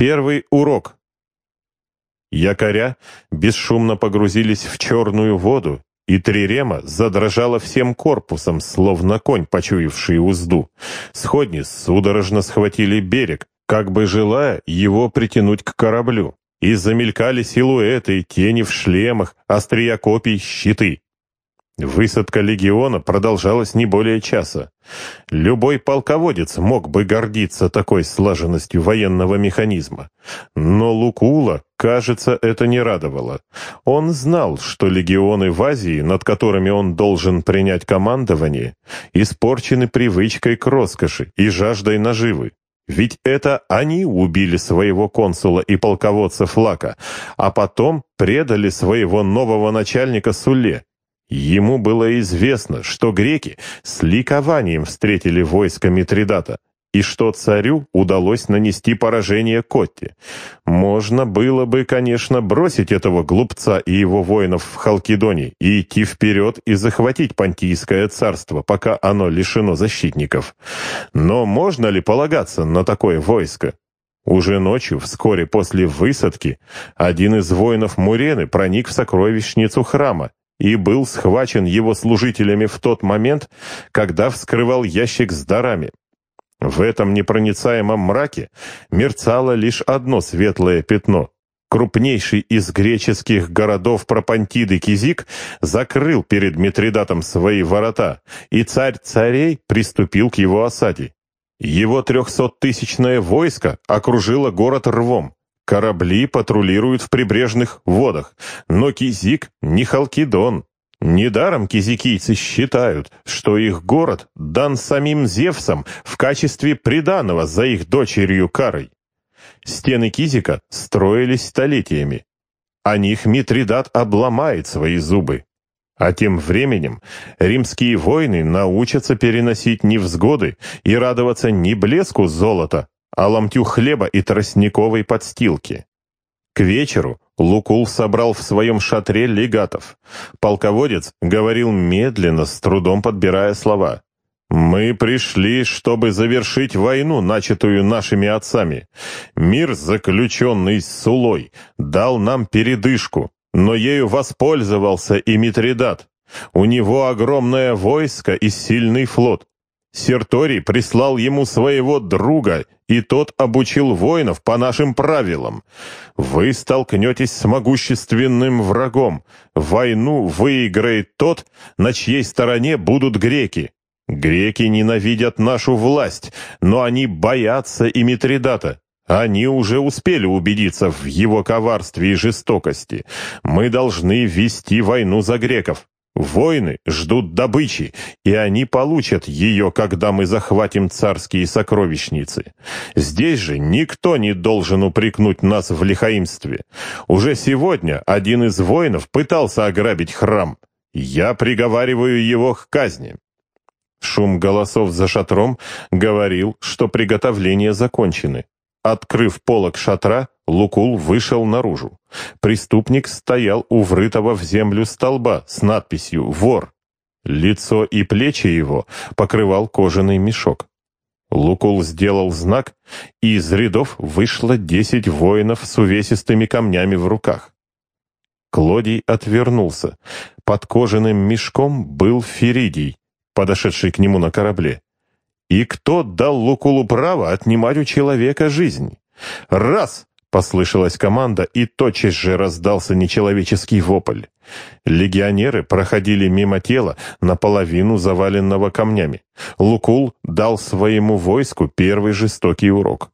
Первый урок. Якоря бесшумно погрузились в черную воду, и Трирема задрожала всем корпусом, словно конь, почуявший узду. Сходни судорожно схватили берег, как бы желая его притянуть к кораблю. И замелькали силуэты, тени в шлемах, острия копий, щиты. Высадка легиона продолжалась не более часа. Любой полководец мог бы гордиться такой слаженностью военного механизма. Но Лукула, кажется, это не радовало. Он знал, что легионы в Азии, над которыми он должен принять командование, испорчены привычкой к роскоши и жаждой наживы. Ведь это они убили своего консула и полководца Флака, а потом предали своего нового начальника Суле. Ему было известно, что греки с ликованием встретили войско Митридата, и что царю удалось нанести поражение Котте. Можно было бы, конечно, бросить этого глупца и его воинов в Халкидоне и идти вперед и захватить Понтийское царство, пока оно лишено защитников. Но можно ли полагаться на такое войско? Уже ночью, вскоре после высадки, один из воинов Мурены проник в сокровищницу храма и был схвачен его служителями в тот момент, когда вскрывал ящик с дарами. В этом непроницаемом мраке мерцало лишь одно светлое пятно. Крупнейший из греческих городов Пропантиды Кизик закрыл перед Митридатом свои ворота, и царь царей приступил к его осаде. Его трехсоттысячное войско окружило город рвом. Корабли патрулируют в прибрежных водах, но Кизик не Халкидон. Недаром кизикийцы считают, что их город дан самим Зевсом в качестве приданого за их дочерью Карой. Стены Кизика строились столетиями. О них Митридат обломает свои зубы. А тем временем римские воины научатся переносить невзгоды и радоваться не блеску золота, а ломтю хлеба и тростниковой подстилки. К вечеру Лукул собрал в своем шатре легатов. Полководец говорил медленно, с трудом подбирая слова. «Мы пришли, чтобы завершить войну, начатую нашими отцами. Мир, заключенный с Сулой, дал нам передышку, но ею воспользовался и Митридат. У него огромное войско и сильный флот. Серторий прислал ему своего друга, и тот обучил воинов по нашим правилам. Вы столкнетесь с могущественным врагом. Войну выиграет тот, на чьей стороне будут греки. Греки ненавидят нашу власть, но они боятся и Митридата. Они уже успели убедиться в его коварстве и жестокости. Мы должны вести войну за греков. Воины ждут добычи, и они получат ее, когда мы захватим царские сокровищницы. Здесь же никто не должен упрекнуть нас в лихаимстве. Уже сегодня один из воинов пытался ограбить храм. Я приговариваю его к казни. Шум голосов за шатром говорил, что приготовления закончены. Открыв полог шатра, Лукул вышел наружу. Преступник стоял у врытого в землю столба с надписью «Вор». Лицо и плечи его покрывал кожаный мешок. Лукул сделал знак, и из рядов вышло десять воинов с увесистыми камнями в руках. Клодий отвернулся. Под кожаным мешком был Феридий, подошедший к нему на корабле. И кто дал Лукулу право отнимать у человека жизнь? Раз! Послышалась команда, и тотчас же раздался нечеловеческий вопль. Легионеры проходили мимо тела, наполовину заваленного камнями. Лукул дал своему войску первый жестокий урок.